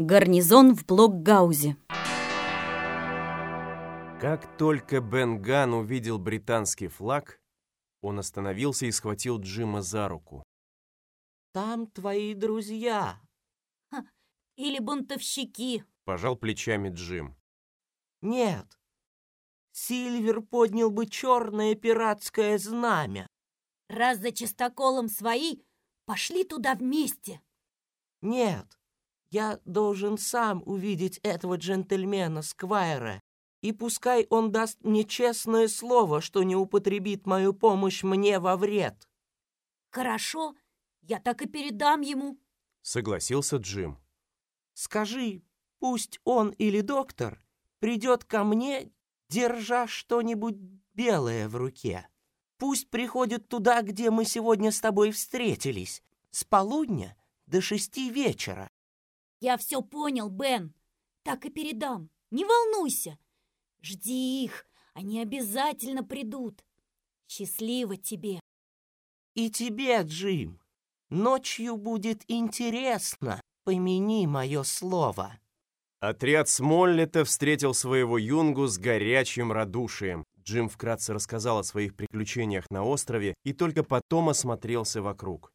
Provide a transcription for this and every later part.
Гарнизон в Блокгаузе. Как только Бен Ган увидел британский флаг, он остановился и схватил Джима за руку. «Там твои друзья!» Или бунтовщики. Пожал плечами Джим. «Нет, Сильвер поднял бы черное пиратское знамя». Раз за чистоколом свои, пошли туда вместе. «Нет, я должен сам увидеть этого джентльмена, Сквайра, и пускай он даст мне честное слово, что не употребит мою помощь мне во вред». Хорошо, я так и передам ему. Согласился Джим. «Скажи, пусть он или доктор придет ко мне, держа что-нибудь белое в руке. Пусть приходит туда, где мы сегодня с тобой встретились, с полудня до шести вечера». Я все понял, Бен. Так и передам. Не волнуйся. Жди их, они обязательно придут. Счастливо тебе. «И тебе, Джим, ночью будет интересно, помяни мое слово». Отряд Смоллета встретил своего юнгу с горячим радушием. Джим вкратце рассказал о своих приключениях на острове и только потом осмотрелся вокруг.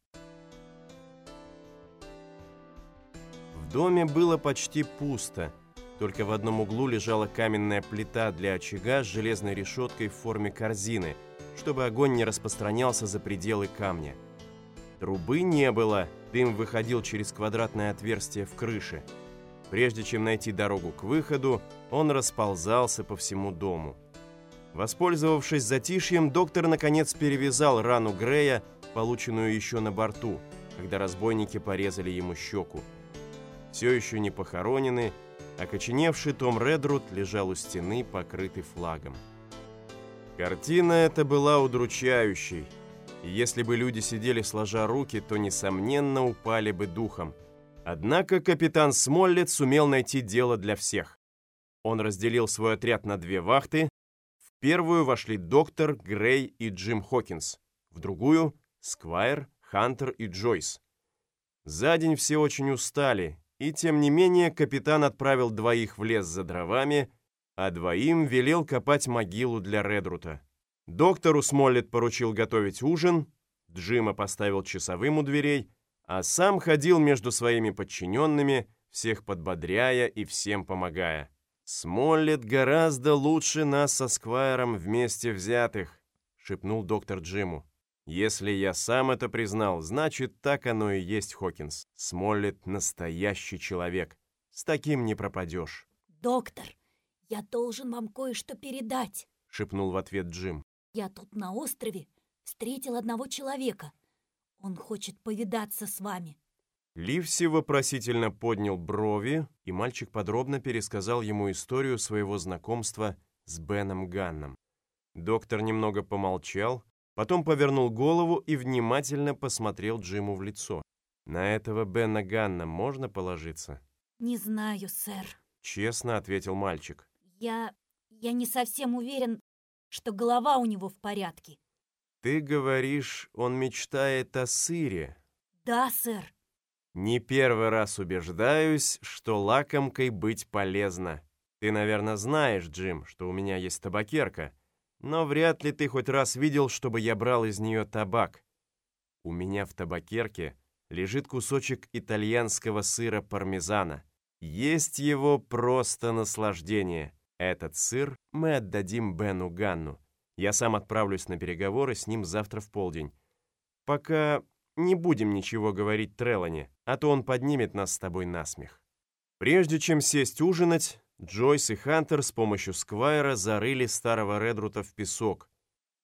Доме было почти пусто. Только в одном углу лежала каменная плита для очага с железной решеткой в форме корзины, чтобы огонь не распространялся за пределы камня. Трубы не было, дым выходил через квадратное отверстие в крыше. Прежде чем найти дорогу к выходу, он расползался по всему дому. Воспользовавшись затишьем, доктор наконец перевязал рану Грея, полученную еще на борту, когда разбойники порезали ему щеку. Все еще не похороненный, окоченевший Том Редрут лежал у стены, покрытый флагом. Картина эта была удручающей, и если бы люди сидели сложа руки, то, несомненно, упали бы духом. Однако капитан Смоллет сумел найти дело для всех. Он разделил свой отряд на две вахты. В первую вошли доктор, Грей и Джим Хокинс. В другую — Сквайр, Хантер и Джойс. За день все очень устали, и тем не менее капитан отправил двоих в лес за дровами, а двоим велел копать могилу для Редрута. Доктору Смоллет поручил готовить ужин, Джима поставил часовым у дверей, а сам ходил между своими подчиненными, всех подбодряя и всем помогая. «Смоллет гораздо лучше нас со Сквайром вместе взятых», — шепнул доктор Джиму. «Если я сам это признал, значит, так оно и есть, Хокинс. Смоллет — настоящий человек. С таким не пропадешь». Доктор, я должен вам кое-что передать. — шепнул в ответ Джим. Я тут на острове встретил одного человека. Он хочет повидаться с вами. Ливси вопросительно поднял брови, и мальчик подробно пересказал ему историю своего знакомства с Беном Ганном. Доктор немного помолчал, потом повернул голову и внимательно посмотрел Джиму в лицо. «На этого Бена Ганна можно положиться?» Не знаю, сэр. Честно ответил мальчик. Я... я не совсем уверен, что голова у него в порядке. «Ты говоришь, он мечтает о сыре?» Да, сэр. Не первый раз убеждаюсь, что лакомкой быть полезно. Ты, наверное, знаешь, Джим, что у меня есть табакерка, но вряд ли ты хоть раз видел, чтобы я брал из нее табак. У меня в табакерке лежит кусочек итальянского сыра пармезана. Есть его просто наслаждение. Этот сыр мы отдадим Бену Ганну. Я сам отправлюсь на переговоры с ним завтра в полдень. Пока не будем ничего говорить Треллане, а то он поднимет нас с тобой на смех. Прежде чем сесть ужинать, Джойс и Хантер с помощью Сквайра зарыли старого Редрута в песок.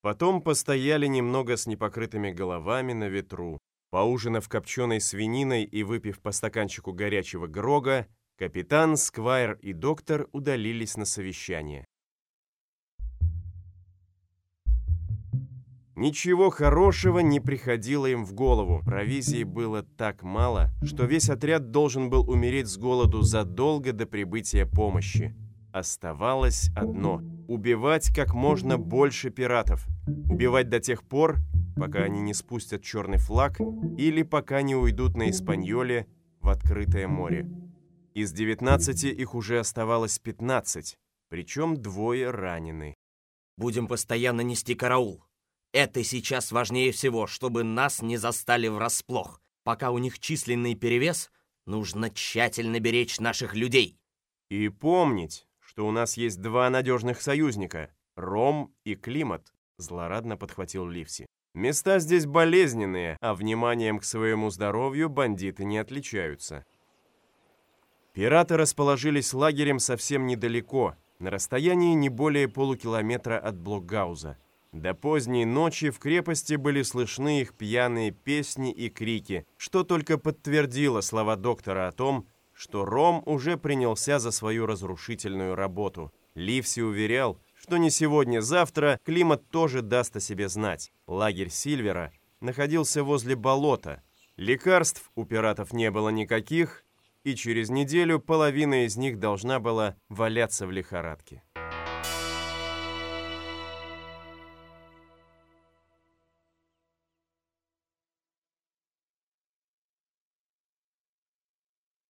Потом постояли немного с непокрытыми головами на ветру. Поужинав копченой свининой и выпив по стаканчику горячего грога, капитан, Сквайр и доктор удалились на совещание. Ничего хорошего не приходило им в голову. Провизии было так мало, что весь отряд должен был умереть с голоду задолго до прибытия помощи. Оставалось одно – убивать как можно больше пиратов. Убивать до тех пор, пока они не спустят черный флаг или пока не уйдут на Испаньоле в открытое море. Из 19 их уже оставалось 15, причем двое ранены. Будем постоянно нести караул. Это сейчас важнее всего, чтобы нас не застали врасплох. Пока у них численный перевес, нужно тщательно беречь наших людей. И помнить, что у нас есть два надежных союзника — Ром и Климат, злорадно подхватил Ливси. Места здесь болезненные, а вниманием к своему здоровью бандиты не отличаются. Пираты расположились лагерем совсем недалеко, на расстоянии не более полукилометра от Блокгауза. До поздней ночи в крепости были слышны их пьяные песни и крики, что только подтвердило слова доктора о том, что Ром уже принялся за свою разрушительную работу. Ливси уверял, что не сегодня-завтра климат тоже даст о себе знать. Лагерь Сильвера находился возле болота. Лекарств у пиратов не было никаких, и через неделю половина из них должна была валяться в лихорадке.